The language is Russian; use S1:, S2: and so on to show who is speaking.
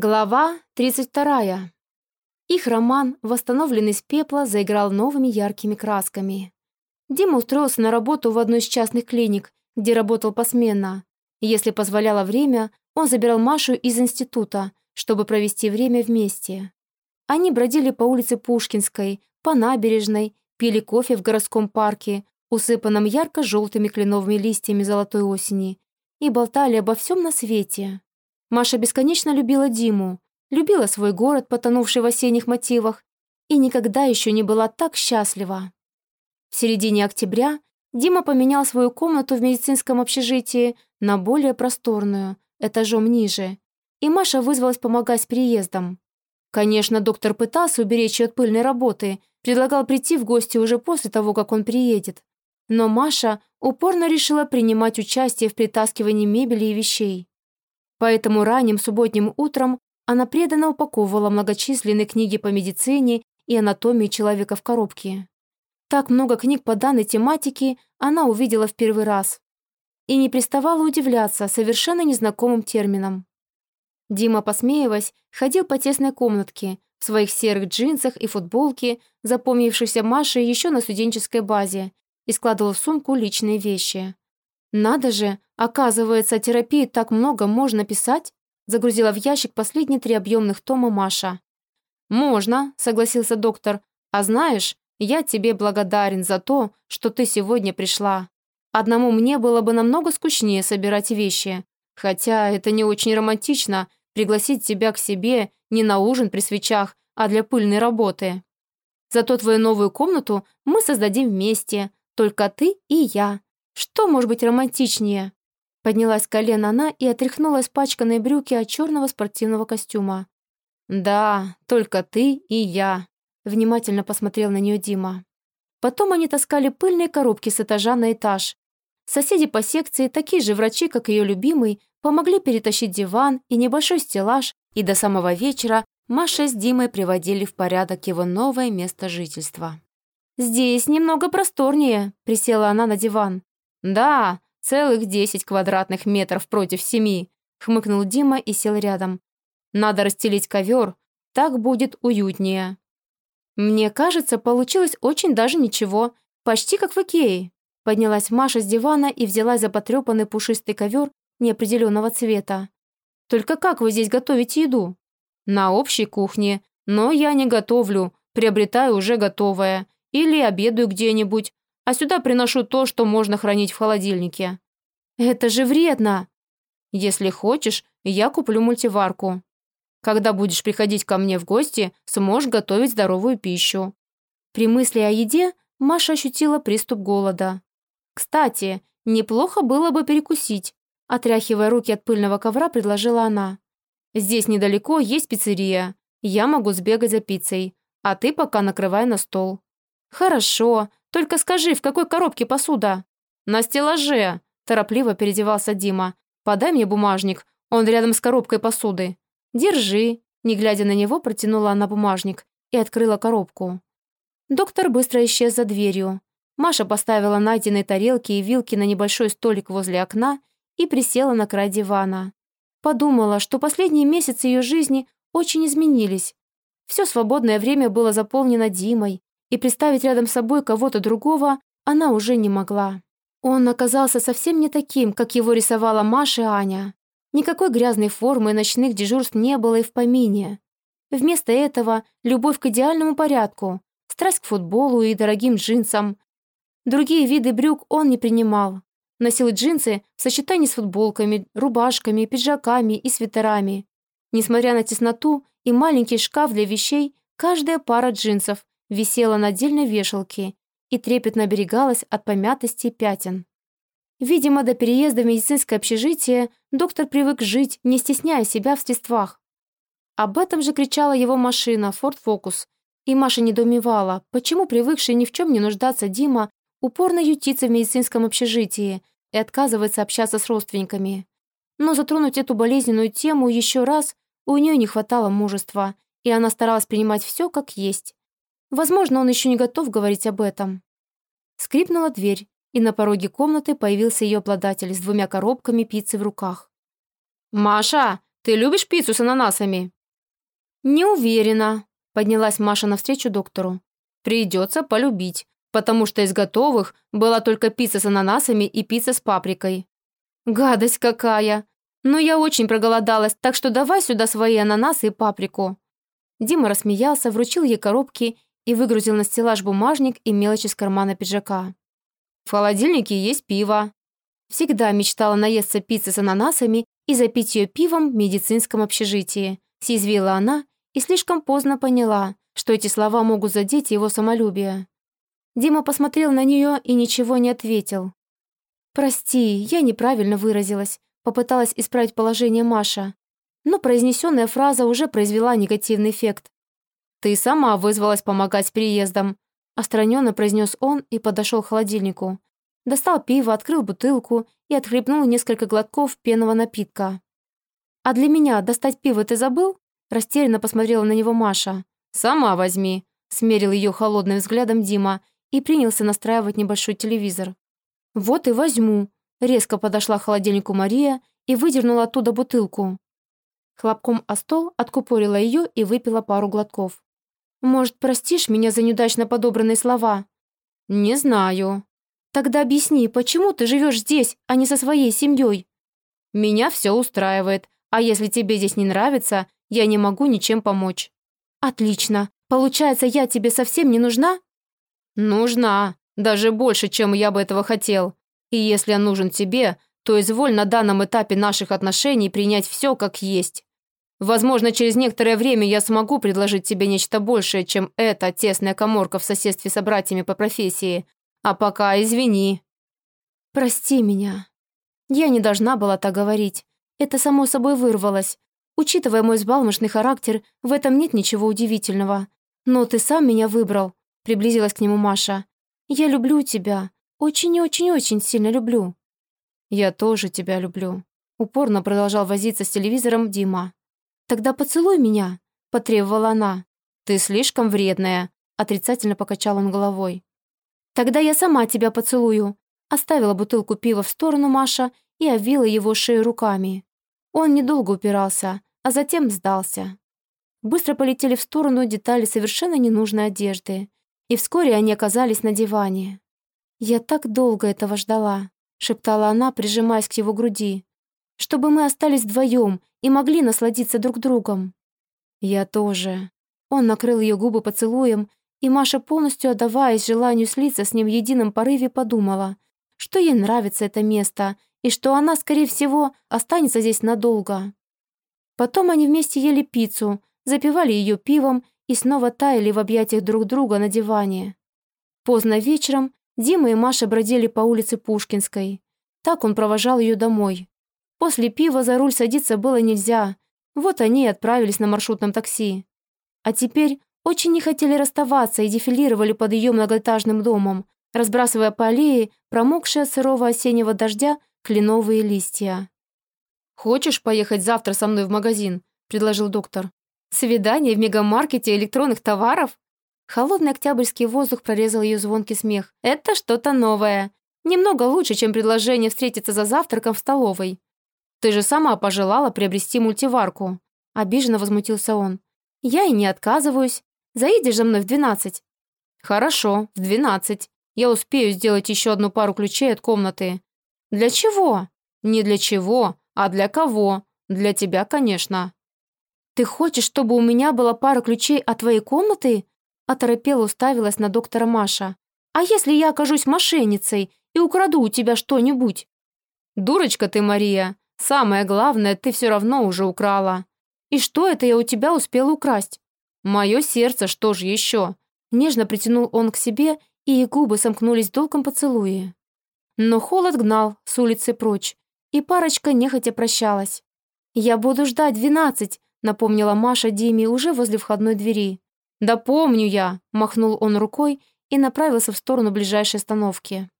S1: Глава 32. Их роман, восстановленный из пепла, заиграл новыми яркими красками. Дима устроился на работу в одной из частных клиник, где работал посменно. Если позволяло время, он забирал Машу из института, чтобы провести время вместе. Они бродили по улице Пушкинской, по набережной, пили кофе в городском парке, усыпанном ярко-желтыми кленовыми листьями золотой осени, и болтали обо всем на свете. Маша бесконечно любила Диму, любила свой город, потонувший в осенних мотивах, и никогда еще не была так счастлива. В середине октября Дима поменял свою комнату в медицинском общежитии на более просторную, этажом ниже, и Маша вызвалась помогать с переездом. Конечно, доктор пытался уберечь ее от пыльной работы, предлагал прийти в гости уже после того, как он приедет. Но Маша упорно решила принимать участие в притаскивании мебели и вещей. Поэтому ранним субботним утром она преданно упаковывала многочисленные книги по медицине и анатомии человека в коробке. Так много книг по данной тематике она увидела в первый раз. И не приставала удивляться совершенно незнакомым терминам. Дима, посмеиваясь, ходил по тесной комнатке в своих серых джинсах и футболке, запомнившейся Маше еще на студенческой базе, и складывал в сумку личные вещи. «Надо же, оказывается, о терапии так много можно писать?» Загрузила в ящик последние три объемных тома Маша. «Можно», — согласился доктор. «А знаешь, я тебе благодарен за то, что ты сегодня пришла. Одному мне было бы намного скучнее собирать вещи. Хотя это не очень романтично пригласить тебя к себе не на ужин при свечах, а для пыльной работы. Зато твою новую комнату мы создадим вместе, только ты и я. Что может быть романтичнее?» Поднялась колено она и отряхнула испачканные брюки от черного спортивного костюма. «Да, только ты и я», — внимательно посмотрел на нее Дима. Потом они таскали пыльные коробки с этажа на этаж. Соседи по секции, такие же врачи, как ее любимый, помогли перетащить диван и небольшой стеллаж, и до самого вечера Маша с Димой приводили в порядок его новое место жительства. «Здесь немного просторнее», — присела она на диван. «Да, целых десять квадратных метров против семи», — хмыкнул Дима и сел рядом. «Надо расстелить ковер, так будет уютнее». «Мне кажется, получилось очень даже ничего, почти как в Икее». Поднялась Маша с дивана и взялась за потрепанный пушистый ковер неопределенного цвета. «Только как вы здесь готовите еду?» «На общей кухне, но я не готовлю, приобретаю уже готовое. Или обедаю где-нибудь, а сюда приношу то, что можно хранить в холодильнике». «Это же вредно!» «Если хочешь, я куплю мультиварку. Когда будешь приходить ко мне в гости, сможешь готовить здоровую пищу». При мысли о еде Маша ощутила приступ голода. «Кстати, неплохо было бы перекусить», отряхивая руки от пыльного ковра, предложила она. «Здесь недалеко есть пиццерия. Я могу сбегать за пиццей, а ты пока накрывай на стол». «Хорошо, только скажи, в какой коробке посуда?» «На стеллаже», – торопливо переодевался Дима. «Подай мне бумажник, он рядом с коробкой посуды». «Держи», – не глядя на него, протянула она бумажник и открыла коробку. Доктор быстро исчез за дверью. Маша поставила найденные тарелки и вилки на небольшой столик возле окна и присела на край дивана. Подумала, что последние месяцы ее жизни очень изменились. Все свободное время было заполнено Димой, и представить рядом с собой кого-то другого она уже не могла. Он оказался совсем не таким, как его рисовала Маша и Аня. Никакой грязной формы и ночных дежурств не было и в помине. Вместо этого любовь к идеальному порядку, страсть к футболу и дорогим джинсам. Другие виды брюк он не принимал. Носил джинсы в сочетании с футболками, рубашками, пиджаками и свитерами. Несмотря на тесноту и маленький шкаф для вещей, каждая пара джинсов висела на отдельной вешалке и трепетно оберегалась от помятости пятен. Видимо, до переезда в медицинское общежитие доктор привык жить, не стесняя себя в средствах. Об этом же кричала его машина Ford Focus, и Маша недоумевала, почему привыкший ни в чем не нуждаться Дима упорно ютится в медицинском общежитии и отказывается общаться с родственниками. Но затронуть эту болезненную тему еще раз у нее не хватало мужества, и она старалась принимать все как есть. Возможно, он еще не готов говорить об этом. Скрипнула дверь, и на пороге комнаты появился ее обладатель с двумя коробками пиццы в руках. «Маша,
S2: Ты любишь пиццу с ананасами?»
S1: «Не уверена», — поднялась Маша навстречу доктору.
S2: «Придется полюбить, потому что из готовых была только пицца с ананасами и пицца с паприкой».
S1: «Гадость какая! Но я очень проголодалась, так что давай сюда свои ананасы и паприку». Дима рассмеялся, вручил ей коробки и выгрузил на стеллаж бумажник и мелочь из кармана пиджака.
S2: «В холодильнике есть пиво».
S1: Всегда мечтала наесться пиццы с ананасами и запить ее пивом в медицинском общежитии. Съязвила она и слишком поздно поняла, что эти слова могут задеть его самолюбие. Дима посмотрел на нее и ничего не ответил. «Прости, я неправильно выразилась», попыталась исправить положение Маша. Но произнесенная фраза уже произвела негативный эффект.
S2: «Ты сама вызвалась помогать с переездом»,
S1: Остраненно произнес он и подошел к холодильнику. Достал пиво, открыл бутылку и отхлебнул несколько глотков пенного напитка. «А для меня достать пиво ты забыл?» Растерянно посмотрела на него Маша.
S2: «Сама возьми», — смерил ее холодным взглядом Дима и принялся настраивать небольшой телевизор.
S1: «Вот и возьму», — резко подошла к холодильнику Мария и выдернула оттуда бутылку. Хлопком о стол откупорила ее и выпила пару глотков. «Может, простишь меня за неудачно подобранные слова?»
S2: «Не знаю».
S1: «Тогда объясни, почему ты живешь здесь, а не со своей семьей?»
S2: «Меня все устраивает, а если тебе здесь не нравится, я не могу ничем помочь».
S1: «Отлично. Получается, я тебе совсем не нужна?»
S2: «Нужна. Даже больше, чем я бы этого хотел. И если я нужен тебе, то изволь на данном этапе наших отношений принять все как есть. Возможно, через некоторое время я смогу предложить тебе нечто большее, чем эта тесная коморка в соседстве с братьями по профессии. А пока извини».
S1: «Прости меня. Я не должна была так говорить. Это само собой вырвалось. Учитывая мой взбалмошный характер, в этом нет ничего удивительного. Но ты сам меня выбрал приблизилась к нему Маша. «Я люблю тебя. Очень-очень-очень сильно люблю».
S2: «Я тоже тебя люблю», — упорно продолжал возиться с телевизором Дима.
S1: «Тогда поцелуй меня», — потребовала она.
S2: «Ты слишком вредная», — отрицательно покачал он головой.
S1: «Тогда я сама тебя поцелую», — оставила бутылку пива в сторону Маша и обвила его шею руками. Он недолго упирался, а затем сдался. Быстро полетели в сторону детали совершенно ненужной одежды и вскоре они оказались на диване. «Я так долго этого ждала», — шептала она, прижимаясь к его груди, «чтобы мы остались вдвоем и могли насладиться друг другом».
S2: «Я тоже».
S1: Он накрыл ее губы поцелуем, и Маша, полностью отдаваясь желанию слиться с ним в едином порыве, подумала, что ей нравится это место и что она, скорее всего, останется здесь надолго. Потом они вместе ели пиццу, запивали ее пивом и снова таяли в объятиях друг друга на диване. Поздно вечером Дима и Маша бродили по улице Пушкинской. Так он провожал ее домой. После пива за руль садиться было нельзя. Вот они и отправились на маршрутном такси. А теперь очень не хотели расставаться и дефилировали под ее многоэтажным домом, разбрасывая по аллее промокшие от сырого осеннего дождя кленовые листья.
S2: «Хочешь поехать завтра со мной в магазин?» – предложил доктор.
S1: Свидание в мегамаркете электронных товаров? Холодный октябрьский воздух прорезал ее звонкий смех. Это что-то новое. Немного лучше, чем предложение встретиться за завтраком в столовой.
S2: Ты же сама пожелала приобрести мультиварку.
S1: Обиженно возмутился он. Я и не отказываюсь. Заедешь за мной в двенадцать?
S2: Хорошо, в двенадцать. Я успею сделать еще одну пару ключей от комнаты.
S1: Для чего?
S2: Не для чего, а для кого. Для тебя, конечно.
S1: «Ты хочешь, чтобы у меня была пара ключей от твоей комнаты?» Оторопела уставилась на доктора Маша. «А если я окажусь мошенницей и украду у тебя что-нибудь?»
S2: «Дурочка ты, Мария. Самое главное, ты все равно уже украла».
S1: «И что это я у тебя успела украсть?»
S2: «Мое сердце, что же еще?»
S1: Нежно притянул он к себе, и губы сомкнулись в долгом поцелуе. Но холод гнал с улицы прочь, и парочка нехотя прощалась. «Я буду ждать двенадцать», напомнила Маша Диме уже возле входной двери.
S2: «Да помню я!» – махнул он рукой
S1: и направился в сторону ближайшей остановки.